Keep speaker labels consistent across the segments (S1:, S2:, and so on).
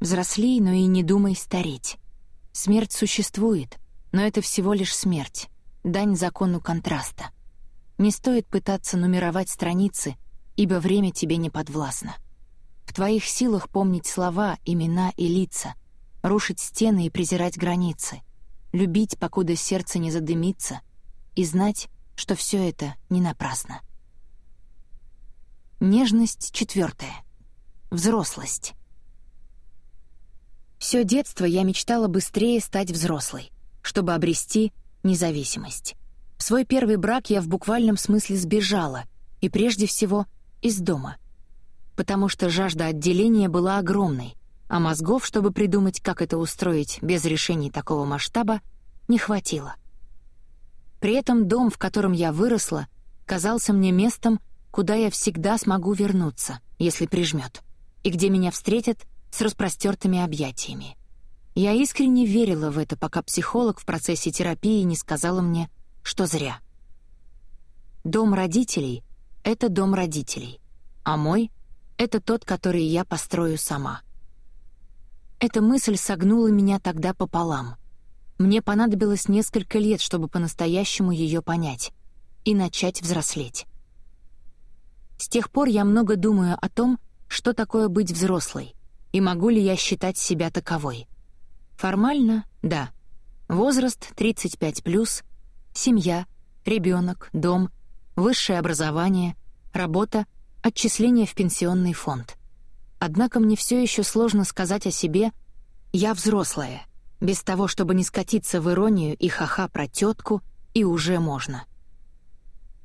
S1: Взрослей, но и не думай стареть. Смерть существует, но это всего лишь смерть, дань закону контраста. Не стоит пытаться нумеровать страницы, ибо время тебе не подвластно. В твоих силах помнить слова, имена и лица, рушить стены и презирать границы, любить, покуда сердце не задымится, и знать, что все это не напрасно. Нежность четвертая. Взрослость. Все детство я мечтала быстрее стать взрослой, чтобы обрести независимость. В свой первый брак я в буквальном смысле сбежала, и прежде всего из дома. Потому что жажда отделения была огромной, а мозгов, чтобы придумать, как это устроить без решений такого масштаба, не хватило. При этом дом, в котором я выросла, казался мне местом, куда я всегда смогу вернуться, если прижмет, и где меня встретят с распростертыми объятиями. Я искренне верила в это, пока психолог в процессе терапии не сказала мне, что зря. Дом родителей — это дом родителей, а мой — это тот, который я построю сама. Эта мысль согнула меня тогда пополам. Мне понадобилось несколько лет, чтобы по-настоящему ее понять и начать взрослеть. С тех пор я много думаю о том, что такое быть взрослой, и могу ли я считать себя таковой. Формально — да. Возраст 35+, семья, ребенок, дом, высшее образование, работа, отчисление в пенсионный фонд. Однако мне все еще сложно сказать о себе «я взрослая», без того, чтобы не скатиться в иронию и ха-ха про тетку, и уже можно.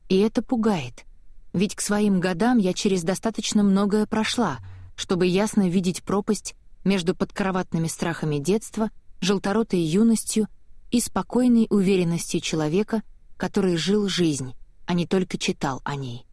S1: И это пугает, ведь к своим годам я через достаточно многое прошла, чтобы ясно видеть пропасть между подкроватными страхами детства, желторотой юностью и спокойной уверенностью человека, который жил жизнь, а не только читал о ней.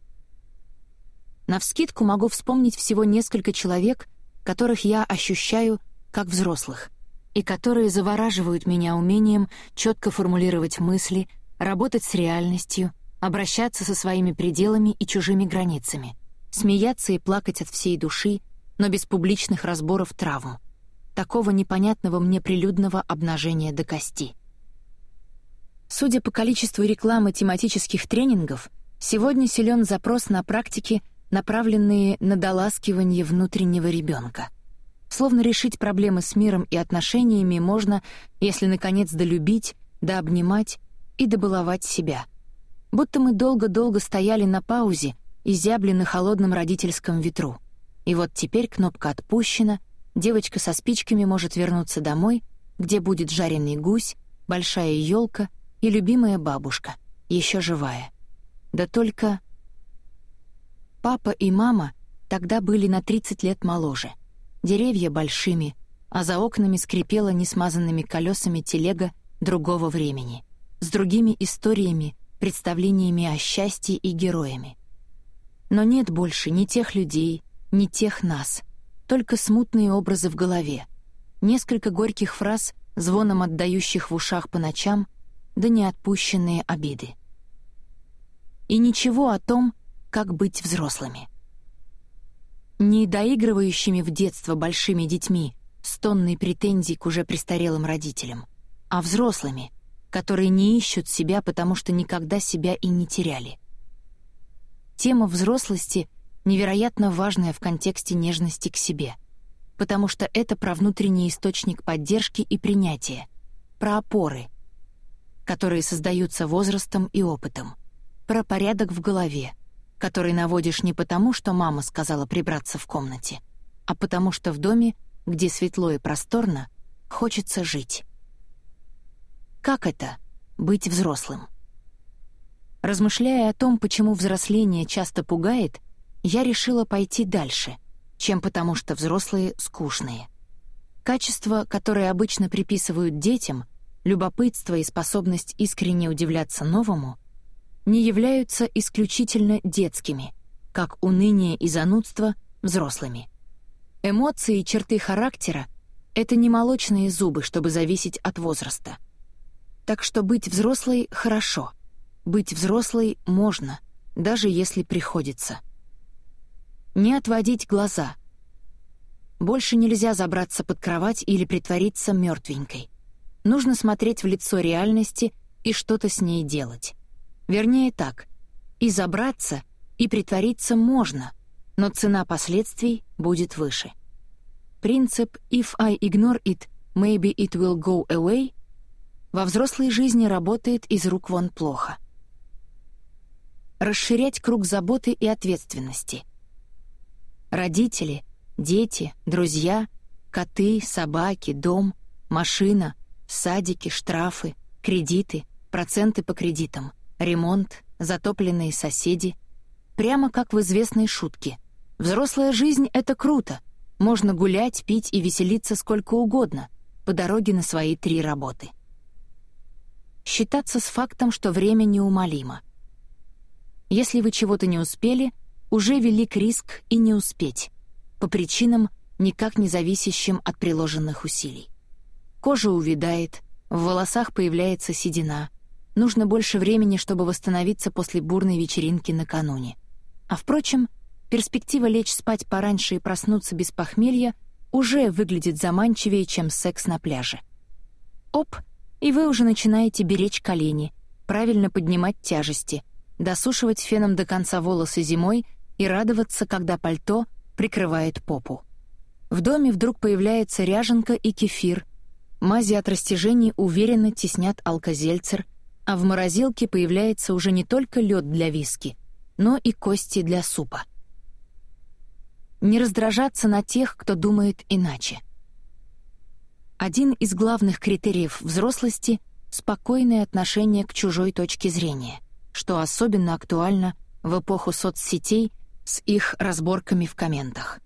S1: Навскидку могу вспомнить всего несколько человек, которых я ощущаю как взрослых, и которые завораживают меня умением четко формулировать мысли, работать с реальностью, обращаться со своими пределами и чужими границами, смеяться и плакать от всей души, но без публичных разборов травм, такого непонятного мне прилюдного обнажения до кости. Судя по количеству рекламы тематических тренингов, сегодня силен запрос на практики, направленные на доласкивание внутреннего ребенка. Словно решить проблемы с миром и отношениями можно, если, наконец, долюбить, дообнимать и добаловать себя. Будто мы долго-долго стояли на паузе и зябли на холодном родительском ветру. И вот теперь кнопка отпущена, девочка со спичками может вернуться домой, где будет жареный гусь, большая елка — и любимая бабушка, еще живая. Да только... Папа и мама тогда были на 30 лет моложе. Деревья большими, а за окнами скрипела несмазанными колесами телега другого времени, с другими историями, представлениями о счастье и героями. Но нет больше ни тех людей, ни тех нас, только смутные образы в голове, несколько горьких фраз, звоном отдающих в ушах по ночам — да неотпущенные обиды. И ничего о том, как быть взрослыми. Не доигрывающими в детство большими детьми с тонной претензий к уже престарелым родителям, а взрослыми, которые не ищут себя, потому что никогда себя и не теряли. Тема взрослости невероятно важная в контексте нежности к себе, потому что это про внутренний источник поддержки и принятия, про опоры — которые создаются возрастом и опытом, про порядок в голове, который наводишь не потому, что мама сказала прибраться в комнате, а потому что в доме, где светло и просторно, хочется жить. Как это — быть взрослым? Размышляя о том, почему взросление часто пугает, я решила пойти дальше, чем потому что взрослые скучные. Качества, которые обычно приписывают детям, любопытство и способность искренне удивляться новому не являются исключительно детскими, как уныние и занудство — взрослыми. Эмоции и черты характера — это не молочные зубы, чтобы зависеть от возраста. Так что быть взрослой — хорошо. Быть взрослой можно, даже если приходится. Не отводить глаза. Больше нельзя забраться под кровать или притвориться мертвенькой. Нужно смотреть в лицо реальности и что-то с ней делать. Вернее так, и забраться, и притвориться можно, но цена последствий будет выше. Принцип «if I ignore it, maybe it will go away» во взрослой жизни работает из рук вон плохо. Расширять круг заботы и ответственности. Родители, дети, друзья, коты, собаки, дом, машина, садики, штрафы, кредиты, проценты по кредитам, ремонт, затопленные соседи. Прямо как в известной шутке. Взрослая жизнь — это круто. Можно гулять, пить и веселиться сколько угодно по дороге на свои три работы. Считаться с фактом, что время неумолимо. Если вы чего-то не успели, уже велик риск и не успеть, по причинам, никак не зависящим от приложенных усилий. Кожа увядает, в волосах появляется седина — Нужно больше времени, чтобы восстановиться после бурной вечеринки накануне. А впрочем, перспектива лечь спать пораньше и проснуться без похмелья уже выглядит заманчивее, чем секс на пляже. Оп, и вы уже начинаете беречь колени, правильно поднимать тяжести, досушивать феном до конца волосы зимой и радоваться, когда пальто прикрывает попу. В доме вдруг появляется ряженка и кефир. Мази от растяжений уверенно теснят алкозельцер, а в морозилке появляется уже не только лед для виски, но и кости для супа. Не раздражаться на тех, кто думает иначе. Один из главных критериев взрослости — спокойное отношение к чужой точке зрения, что особенно актуально в эпоху соцсетей с их разборками в комментах.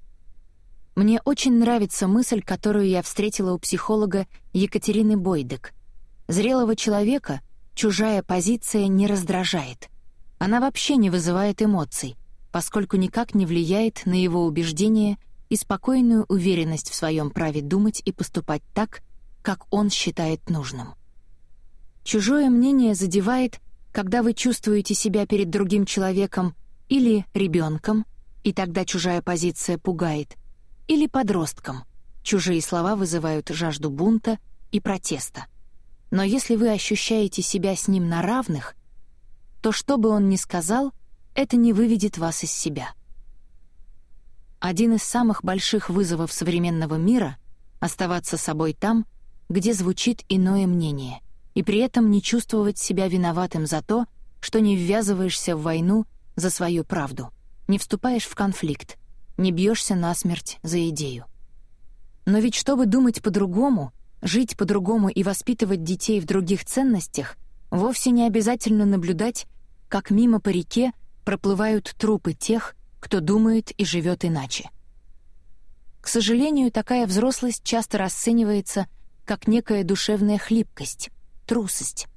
S1: Мне очень нравится мысль, которую я встретила у психолога Екатерины Бойдек. Зрелого человека — чужая позиция не раздражает. Она вообще не вызывает эмоций, поскольку никак не влияет на его убеждения и спокойную уверенность в своем праве думать и поступать так, как он считает нужным. Чужое мнение задевает, когда вы чувствуете себя перед другим человеком или ребенком, и тогда чужая позиция пугает, или подростком. Чужие слова вызывают жажду бунта и протеста. Но если вы ощущаете себя с ним на равных, то что бы он ни сказал, это не выведет вас из себя. Один из самых больших вызовов современного мира — оставаться собой там, где звучит иное мнение, и при этом не чувствовать себя виноватым за то, что не ввязываешься в войну за свою правду, не вступаешь в конфликт, не бьешься насмерть за идею. Но ведь чтобы думать по-другому — Жить по-другому и воспитывать детей в других ценностях вовсе не обязательно наблюдать, как мимо по реке проплывают трупы тех, кто думает и живет иначе. К сожалению, такая взрослость часто расценивается как некая душевная хлипкость, трусость.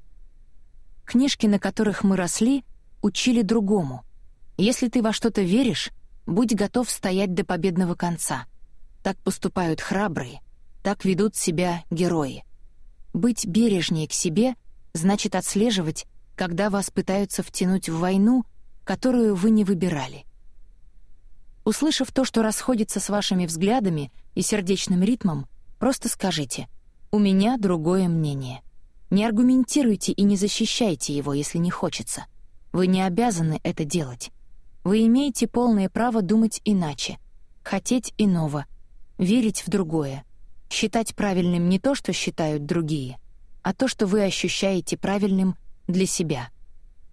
S1: Книжки, на которых мы росли, учили другому. Если ты во что-то веришь, будь готов стоять до победного конца. Так поступают храбрые, так ведут себя герои. Быть бережнее к себе значит отслеживать, когда вас пытаются втянуть в войну, которую вы не выбирали. Услышав то, что расходится с вашими взглядами и сердечным ритмом, просто скажите «У меня другое мнение». Не аргументируйте и не защищайте его, если не хочется. Вы не обязаны это делать. Вы имеете полное право думать иначе, хотеть иного, верить в другое, Считать правильным не то, что считают другие, а то, что вы ощущаете правильным для себя.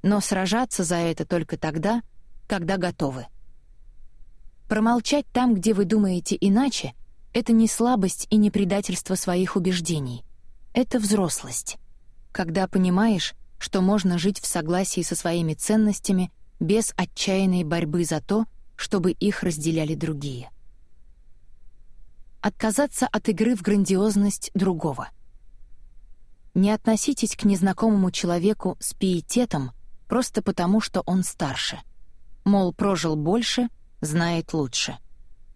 S1: Но сражаться за это только тогда, когда готовы. Промолчать там, где вы думаете иначе, это не слабость и не предательство своих убеждений. Это взрослость. Когда понимаешь, что можно жить в согласии со своими ценностями без отчаянной борьбы за то, чтобы их разделяли другие отказаться от игры в грандиозность другого. Не относитесь к незнакомому человеку с пиететом просто потому, что он старше. Мол, прожил больше, знает лучше.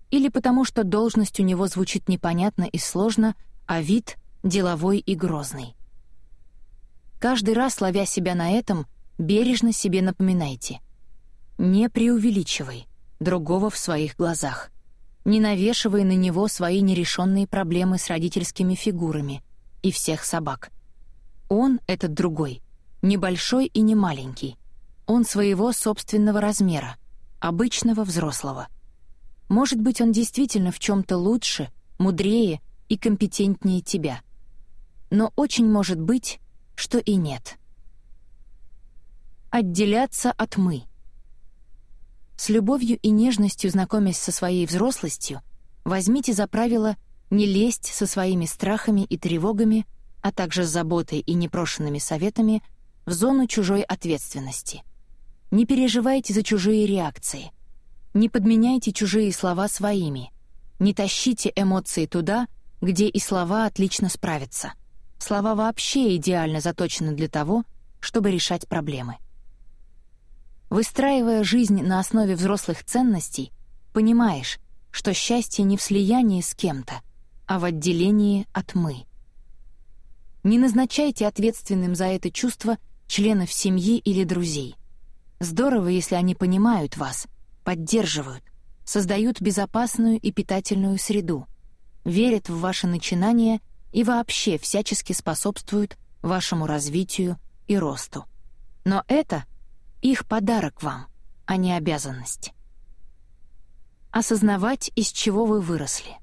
S1: Или потому, что должность у него звучит непонятно и сложно, а вид — деловой и грозный. Каждый раз, ловя себя на этом, бережно себе напоминайте. Не преувеличивай другого в своих глазах — не навешивая на него свои нерешенные проблемы с родительскими фигурами и всех собак. Он, этот другой, небольшой и не маленький. Он своего собственного размера, обычного взрослого. Может быть, он действительно в чем-то лучше, мудрее и компетентнее тебя. Но очень может быть, что и нет. Отделяться от «мы». С любовью и нежностью знакомясь со своей взрослостью, возьмите за правило не лезть со своими страхами и тревогами, а также с заботой и непрошенными советами в зону чужой ответственности. Не переживайте за чужие реакции. Не подменяйте чужие слова своими. Не тащите эмоции туда, где и слова отлично справятся. Слова вообще идеально заточены для того, чтобы решать проблемы. Выстраивая жизнь на основе взрослых ценностей, понимаешь, что счастье не в слиянии с кем-то, а в отделении от «мы». Не назначайте ответственным за это чувство членов семьи или друзей. Здорово, если они понимают вас, поддерживают, создают безопасную и питательную среду, верят в ваши начинания и вообще всячески способствуют вашему развитию и росту. Но это — их подарок вам, а не обязанность. Осознавать, из чего вы выросли.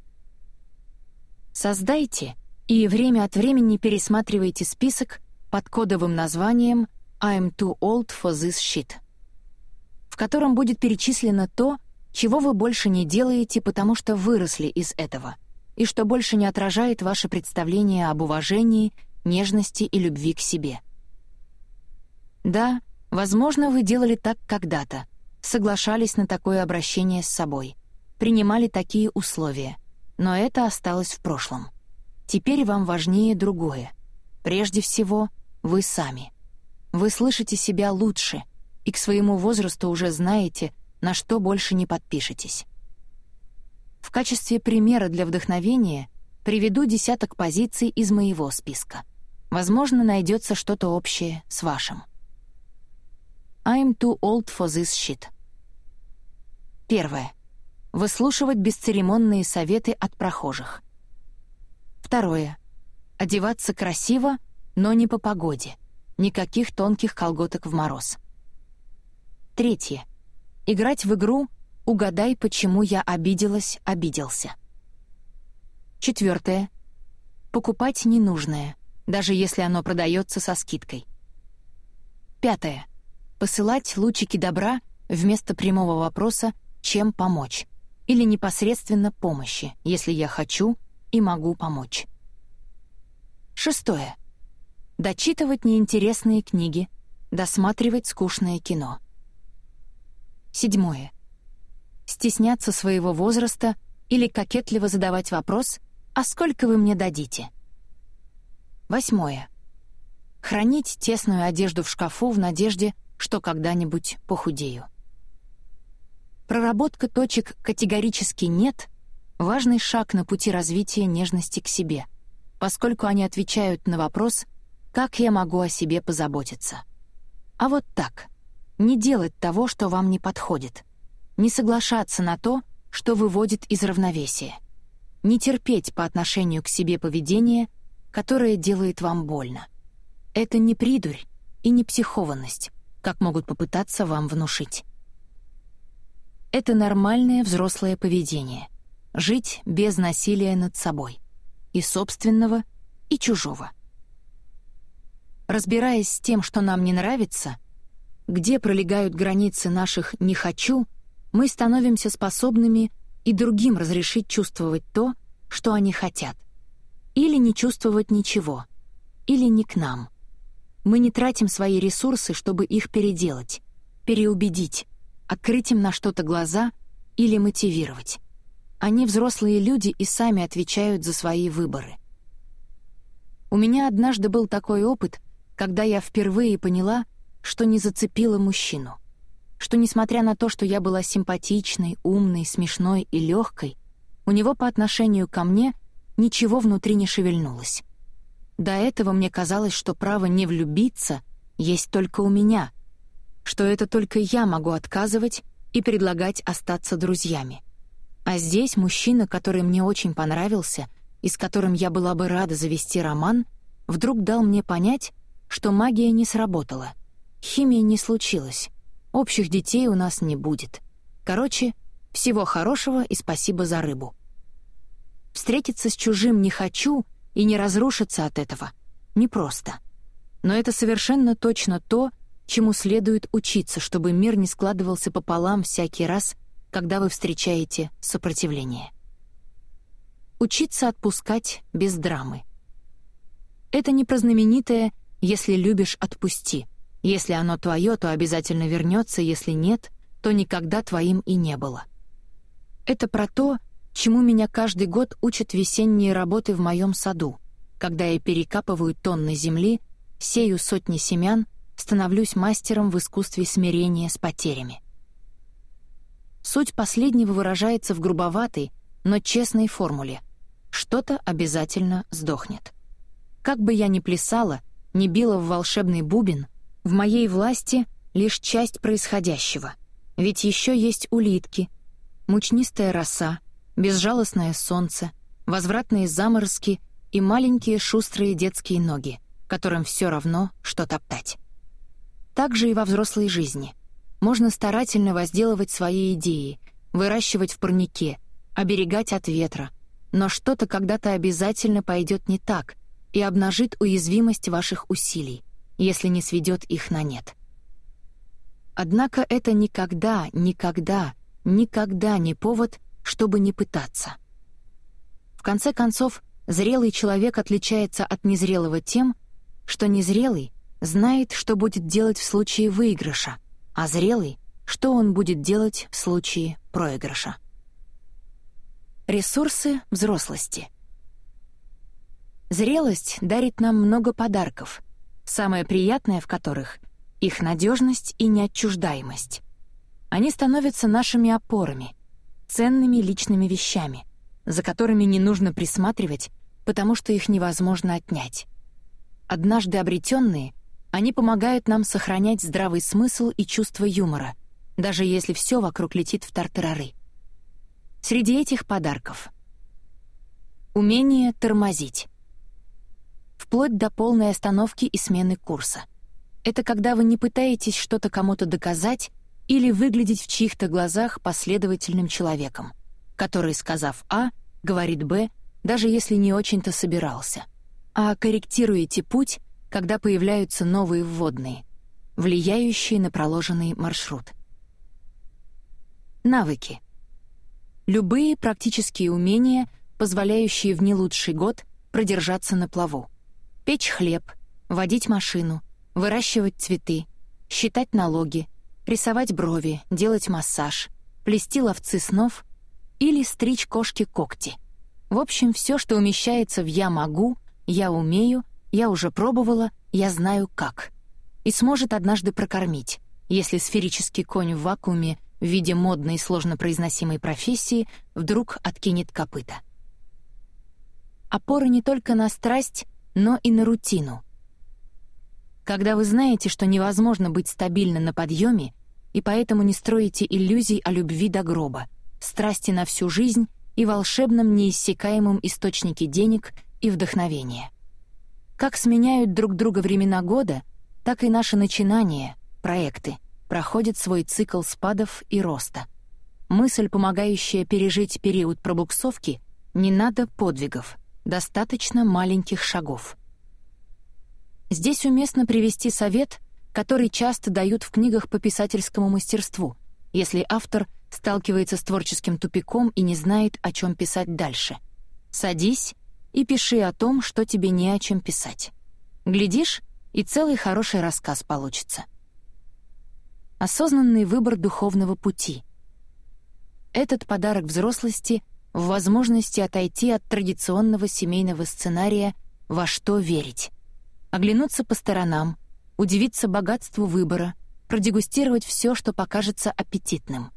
S1: Создайте и время от времени пересматривайте список под кодовым названием «I'm too old for this shit», в котором будет перечислено то, чего вы больше не делаете, потому что выросли из этого, и что больше не отражает ваше представление об уважении, нежности и любви к себе. Да, Возможно, вы делали так когда-то, соглашались на такое обращение с собой, принимали такие условия, но это осталось в прошлом. Теперь вам важнее другое. Прежде всего, вы сами. Вы слышите себя лучше и к своему возрасту уже знаете, на что больше не подпишетесь. В качестве примера для вдохновения приведу десяток позиций из моего списка. Возможно, найдется что-то общее с вашим. I'm too old for this shit. Первое. Выслушивать бесцеремонные советы от прохожих. Второе. Одеваться красиво, но не по погоде. Никаких тонких колготок в мороз. Третье. Играть в игру «Угадай, почему я обиделась, обиделся». Четвертое. Покупать ненужное, даже если оно продается со скидкой. Пятое посылать лучики добра вместо прямого вопроса «чем помочь?» или непосредственно помощи, если я хочу и могу помочь. Шестое. Дочитывать неинтересные книги, досматривать скучное кино. Седьмое. Стесняться своего возраста или кокетливо задавать вопрос «А сколько вы мне дадите?» Восьмое. Хранить тесную одежду в шкафу в надежде, что когда-нибудь похудею. Проработка точек «категорически нет» — важный шаг на пути развития нежности к себе, поскольку они отвечают на вопрос «как я могу о себе позаботиться?». А вот так. Не делать того, что вам не подходит. Не соглашаться на то, что выводит из равновесия. Не терпеть по отношению к себе поведение, которое делает вам больно. Это не придурь и не психованность как могут попытаться вам внушить. Это нормальное взрослое поведение — жить без насилия над собой, и собственного, и чужого. Разбираясь с тем, что нам не нравится, где пролегают границы наших «не хочу», мы становимся способными и другим разрешить чувствовать то, что они хотят. Или не чувствовать ничего, или не к нам — мы не тратим свои ресурсы, чтобы их переделать, переубедить, открыть им на что-то глаза или мотивировать. Они взрослые люди и сами отвечают за свои выборы. У меня однажды был такой опыт, когда я впервые поняла, что не зацепила мужчину. Что, несмотря на то, что я была симпатичной, умной, смешной и легкой, у него по отношению ко мне ничего внутри не шевельнулось. До этого мне казалось, что право не влюбиться есть только у меня, что это только я могу отказывать и предлагать остаться друзьями. А здесь мужчина, который мне очень понравился и с которым я была бы рада завести роман, вдруг дал мне понять, что магия не сработала, химии не случилось, общих детей у нас не будет. Короче, всего хорошего и спасибо за рыбу. Встретиться с чужим не хочу и не разрушиться от этого. Непросто. Но это совершенно точно то, чему следует учиться, чтобы мир не складывался пополам всякий раз, когда вы встречаете сопротивление. Учиться отпускать без драмы. Это не про знаменитое «если любишь, отпусти». Если оно твое, то обязательно вернется, если нет, то никогда твоим и не было. Это про то, чему меня каждый год учат весенние работы в моем саду, когда я перекапываю тонны земли, сею сотни семян, становлюсь мастером в искусстве смирения с потерями. Суть последнего выражается в грубоватой, но честной формуле. Что-то обязательно сдохнет. Как бы я ни плясала, ни била в волшебный бубен, в моей власти лишь часть происходящего. Ведь еще есть улитки, мучнистая роса, безжалостное солнце, возвратные заморозки и маленькие шустрые детские ноги, которым все равно, что топтать. Так же и во взрослой жизни. Можно старательно возделывать свои идеи, выращивать в парнике, оберегать от ветра, но что-то когда-то обязательно пойдет не так и обнажит уязвимость ваших усилий, если не сведет их на нет. Однако это никогда, никогда, никогда не повод чтобы не пытаться. В конце концов, зрелый человек отличается от незрелого тем, что незрелый знает, что будет делать в случае выигрыша, а зрелый — что он будет делать в случае проигрыша. Ресурсы взрослости. Зрелость дарит нам много подарков, самое приятное в которых — их надежность и неотчуждаемость. Они становятся нашими опорами, ценными личными вещами, за которыми не нужно присматривать, потому что их невозможно отнять. Однажды обретенные, они помогают нам сохранять здравый смысл и чувство юмора, даже если все вокруг летит в тартарары. Среди этих подарков — умение тормозить. Вплоть до полной остановки и смены курса. Это когда вы не пытаетесь что-то кому-то доказать, или выглядеть в чьих-то глазах последовательным человеком, который, сказав «А», говорит «Б», даже если не очень-то собирался. А корректируете путь, когда появляются новые вводные, влияющие на проложенный маршрут. Навыки. Любые практические умения, позволяющие в не лучший год продержаться на плаву. Печь хлеб, водить машину, выращивать цветы, считать налоги, рисовать брови, делать массаж, плести ловцы снов или стричь кошки когти. В общем, все, что умещается в «я могу», «я умею», «я уже пробовала», «я знаю как». И сможет однажды прокормить, если сферический конь в вакууме в виде модной и сложно произносимой профессии вдруг откинет копыта. Опора не только на страсть, но и на рутину. Когда вы знаете, что невозможно быть стабильно на подъеме, и поэтому не строите иллюзий о любви до гроба, страсти на всю жизнь и волшебном неиссякаемом источнике денег и вдохновения. Как сменяют друг друга времена года, так и наши начинания, проекты, проходят свой цикл спадов и роста. Мысль, помогающая пережить период пробуксовки, не надо подвигов, достаточно маленьких шагов. Здесь уместно привести совет, который часто дают в книгах по писательскому мастерству, если автор сталкивается с творческим тупиком и не знает, о чем писать дальше. Садись и пиши о том, что тебе не о чем писать. Глядишь, и целый хороший рассказ получится. Осознанный выбор духовного пути. Этот подарок взрослости в возможности отойти от традиционного семейного сценария «во что верить», оглянуться по сторонам, удивиться богатству выбора, продегустировать все, что покажется аппетитным.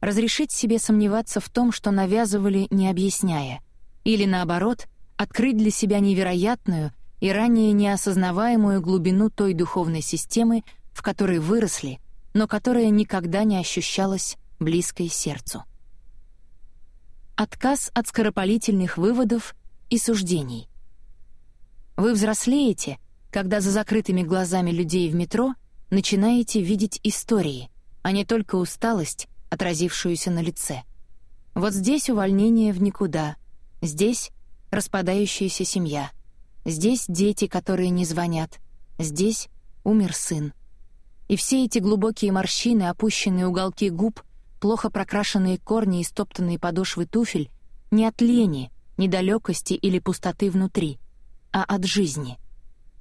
S1: Разрешить себе сомневаться в том, что навязывали, не объясняя, или, наоборот, открыть для себя невероятную и ранее неосознаваемую глубину той духовной системы, в которой выросли, но которая никогда не ощущалась близкой сердцу. отказ от скоропалительных выводов и суждений. Вы взрослеете, когда за закрытыми глазами людей в метро начинаете видеть истории, а не только усталость, отразившуюся на лице. Вот здесь увольнение в никуда, здесь распадающаяся семья, здесь дети, которые не звонят, здесь умер сын. И все эти глубокие морщины, опущенные уголки губ, плохо прокрашенные корни и стоптанные подошвы туфель не от лени, недалекости или пустоты внутри, а от жизни.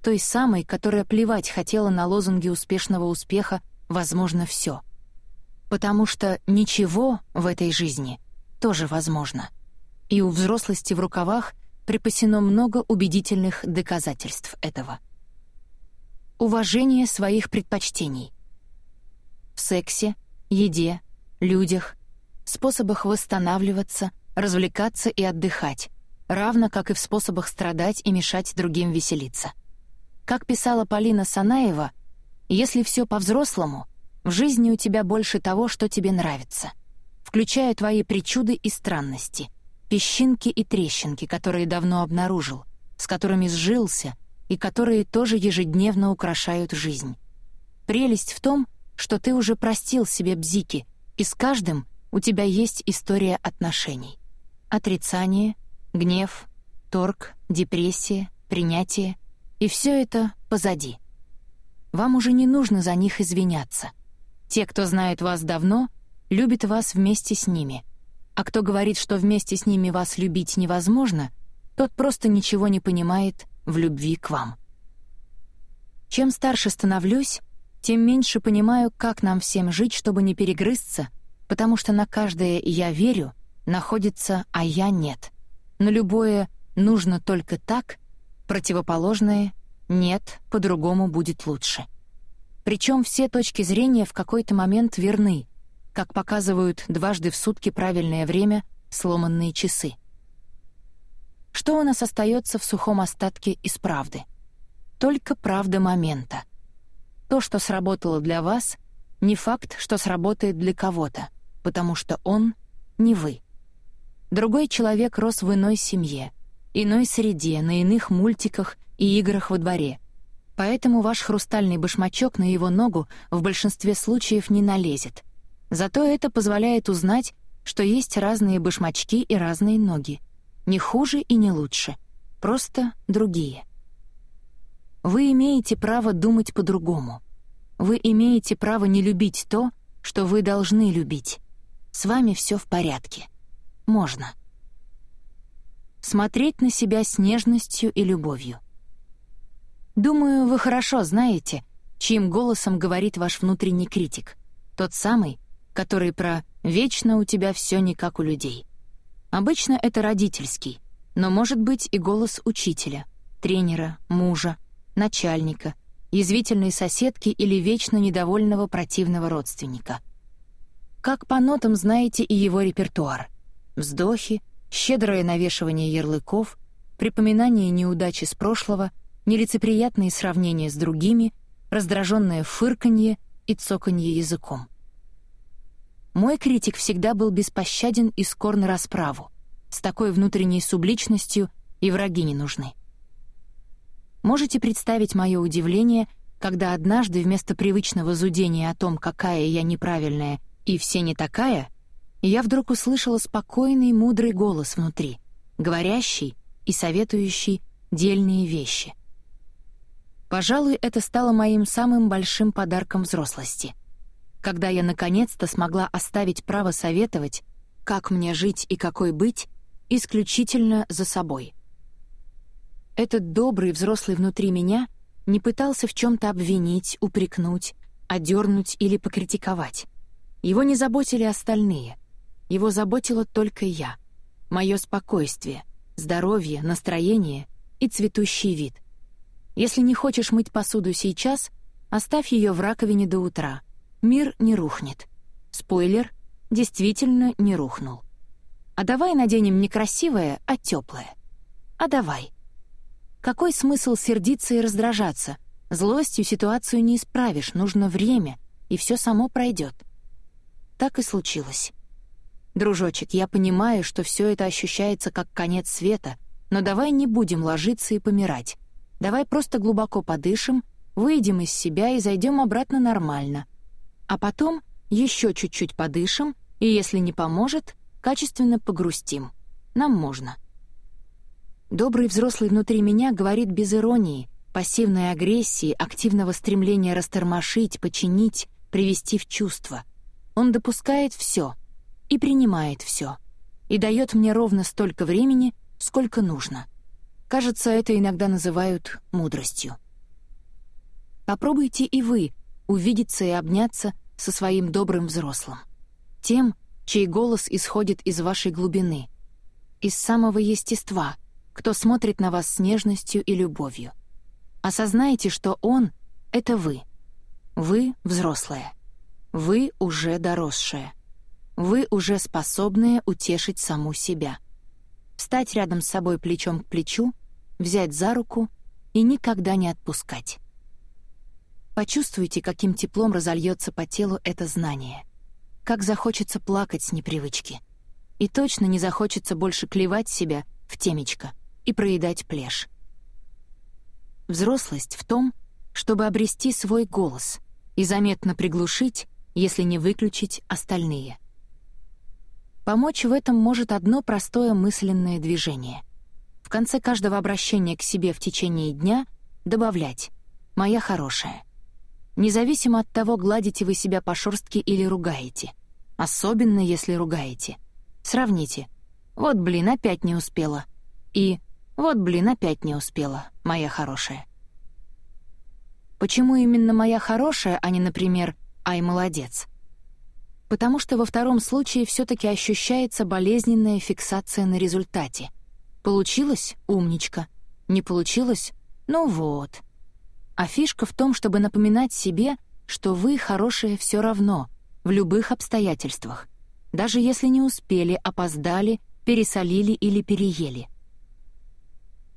S1: Той самой, которая плевать хотела на лозунги успешного успеха «возможно все». Потому что ничего в этой жизни тоже возможно. И у взрослости в рукавах припасено много убедительных доказательств этого. Уважение своих предпочтений. В сексе, еде, людях, способах восстанавливаться, развлекаться и отдыхать, равно как и в способах страдать и мешать другим веселиться. Как писала Полина Санаева, «Если все по-взрослому, в жизни у тебя больше того, что тебе нравится, включая твои причуды и странности, песчинки и трещинки, которые давно обнаружил, с которыми сжился и которые тоже ежедневно украшают жизнь. Прелесть в том, что ты уже простил себе бзики, и с каждым у тебя есть история отношений. Отрицание, гнев, торг, депрессия, принятие. И все это позади. Вам уже не нужно за них извиняться. Те, кто знает вас давно, любят вас вместе с ними. А кто говорит, что вместе с ними вас любить невозможно, тот просто ничего не понимает в любви к вам. Чем старше становлюсь, тем меньше понимаю, как нам всем жить, чтобы не перегрызться, потому что на каждое «я верю» находится «а я нет». На любое «нужно только так» противоположное «нет, по-другому будет лучше». Причем все точки зрения в какой-то момент верны, как показывают дважды в сутки правильное время сломанные часы. Что у нас остается в сухом остатке из правды? Только правда момента. То, что сработало для вас, не факт, что сработает для кого-то, потому что он — не вы. Другой человек рос в иной семье, иной среде, на иных мультиках и играх во дворе. Поэтому ваш хрустальный башмачок на его ногу в большинстве случаев не налезет. Зато это позволяет узнать, что есть разные башмачки и разные ноги. Не хуже и не лучше, просто другие. Вы имеете право думать по-другому. Вы имеете право не любить то, что вы должны любить. С вами все в порядке можно. Смотреть на себя с нежностью и любовью. Думаю, вы хорошо знаете, чьим голосом говорит ваш внутренний критик. Тот самый, который про «вечно у тебя все не как у людей». Обычно это родительский, но может быть и голос учителя, тренера, мужа, начальника, язвительной соседки или вечно недовольного противного родственника. Как по нотам знаете и его репертуар вздохи, щедрое навешивание ярлыков, припоминание неудачи с прошлого, нелицеприятные сравнения с другими, раздраженное фырканье и цоканье языком. Мой критик всегда был беспощаден и скор на расправу. С такой внутренней субличностью и враги не нужны. Можете представить мое удивление, когда однажды вместо привычного зудения о том, какая я неправильная и все не такая, я вдруг услышала спокойный, мудрый голос внутри, говорящий и советующий дельные вещи. Пожалуй, это стало моим самым большим подарком взрослости. Когда я наконец-то смогла оставить право советовать, как мне жить и какой быть, исключительно за собой. Этот добрый взрослый внутри меня не пытался в чем то обвинить, упрекнуть, одернуть или покритиковать. Его не заботили остальные — его заботила только я, мое спокойствие, здоровье, настроение и цветущий вид. Если не хочешь мыть посуду сейчас, оставь ее в раковине до утра. Мир не рухнет. Спойлер, действительно не рухнул. А давай наденем не красивое, а теплое. А давай. Какой смысл сердиться и раздражаться? Злостью ситуацию не исправишь, нужно время, и все само пройдет. Так и случилось. Дружочек, я понимаю, что все это ощущается как конец света, но давай не будем ложиться и помирать. Давай просто глубоко подышим, выйдем из себя и зайдем обратно нормально. А потом еще чуть-чуть подышим, и если не поможет, качественно погрустим. Нам можно. Добрый взрослый внутри меня говорит без иронии, пассивной агрессии, активного стремления растормошить, починить, привести в чувство. Он допускает все и принимает все, и дает мне ровно столько времени, сколько нужно. Кажется, это иногда называют мудростью. Попробуйте и вы увидеться и обняться со своим добрым взрослым. Тем, чей голос исходит из вашей глубины, из самого естества, кто смотрит на вас с нежностью и любовью. Осознайте, что он — это вы. Вы взрослая. Вы уже доросшая. Вы уже способные утешить саму себя. Встать рядом с собой плечом к плечу, взять за руку и никогда не отпускать. Почувствуйте, каким теплом разольется по телу это знание. Как захочется плакать с непривычки. И точно не захочется больше клевать себя в темечко и проедать плешь. Взрослость в том, чтобы обрести свой голос и заметно приглушить, если не выключить остальные. Помочь в этом может одно простое мысленное движение. В конце каждого обращения к себе в течение дня добавлять «моя хорошая», Независимо от того, гладите вы себя по шерстке или ругаете. Особенно, если ругаете. Сравните. «Вот, блин, опять не успела». И «Вот, блин, опять не успела, моя хорошая». Почему именно «моя хорошая», а не, например, «ай, молодец»? Потому что во втором случае все таки ощущается болезненная фиксация на результате. Получилось — умничка. Не получилось — ну вот. А фишка в том, чтобы напоминать себе, что вы хорошие все равно, в любых обстоятельствах, даже если не успели, опоздали, пересолили или переели.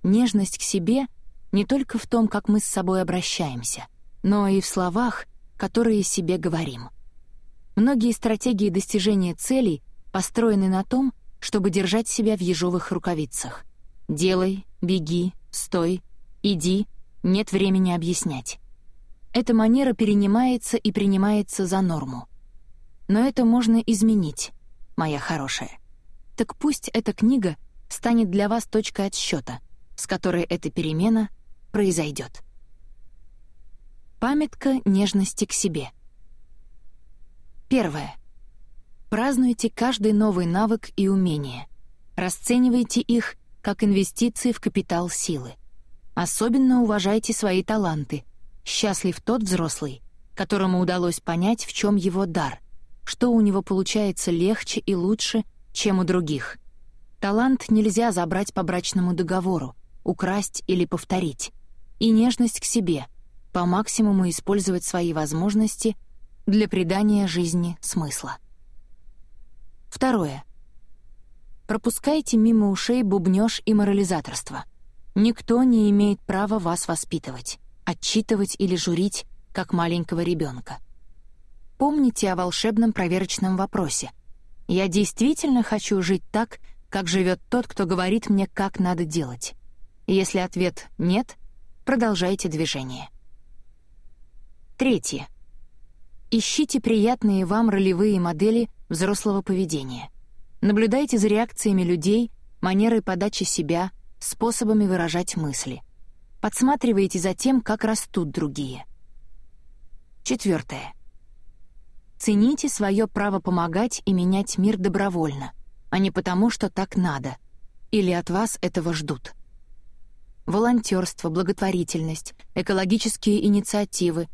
S1: Нежность к себе не только в том, как мы с собой обращаемся, но и в словах, которые себе говорим. Многие стратегии достижения целей построены на том, чтобы держать себя в ежовых рукавицах. «Делай», «беги», «стой», «иди», нет времени объяснять. Эта манера перенимается и принимается за норму. Но это можно изменить, моя хорошая. Так пусть эта книга станет для вас точкой отсчета, с которой эта перемена произойдет. Памятка нежности к себе. Первое. Празднуйте каждый новый навык и умение. Расценивайте их как инвестиции в капитал силы. Особенно уважайте свои таланты. Счастлив тот взрослый, которому удалось понять, в чем его дар, что у него получается легче и лучше, чем у других. Талант нельзя забрать по брачному договору, украсть или повторить. И нежность к себе, по максимуму использовать свои возможности для придания жизни смысла. Второе. Пропускайте мимо ушей бубнёж и морализаторство — Никто не имеет права вас воспитывать, отчитывать или журить, как маленького ребенка. Помните о волшебном проверочном вопросе. «Я действительно хочу жить так, как живет тот, кто говорит мне, как надо делать?» Если ответ «нет», продолжайте движение. Третье. Ищите приятные вам ролевые модели взрослого поведения. Наблюдайте за реакциями людей, манерой подачи себя, способами выражать мысли. Подсматривайте за тем, как растут другие. Четвертое. Цените свое право помогать и менять мир добровольно, а не потому, что так надо, или от вас этого ждут. Волонтерство, благотворительность, экологические инициативы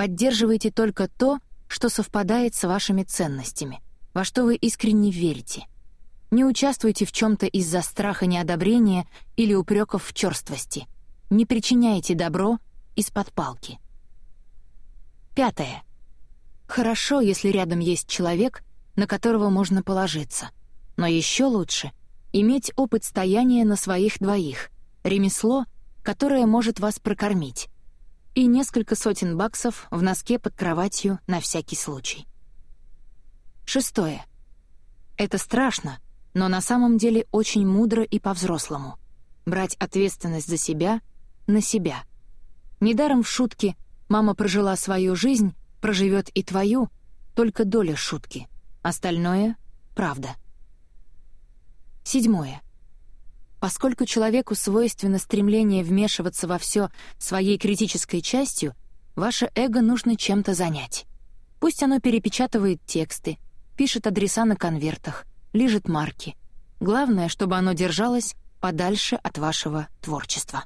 S1: поддерживайте только то, что совпадает с вашими ценностями, во что вы искренне верите — не участвуйте в чем-то из-за страха неодобрения или упреков в черствости. Не причиняйте добро из-под палки. Пятое. Хорошо, если рядом есть человек, на которого можно положиться. Но еще лучше — иметь опыт стояния на своих двоих, ремесло, которое может вас прокормить, и несколько сотен баксов в носке под кроватью на всякий случай. Шестое. Это страшно, но на самом деле очень мудро и по-взрослому. Брать ответственность за себя на себя. Недаром в шутке «мама прожила свою жизнь», проживет и твою, только доля шутки. Остальное — правда. Седьмое. Поскольку человеку свойственно стремление вмешиваться во все своей критической частью, ваше эго нужно чем-то занять. Пусть оно перепечатывает тексты, пишет адреса на конвертах, лижет марки. Главное, чтобы оно держалось подальше от вашего творчества.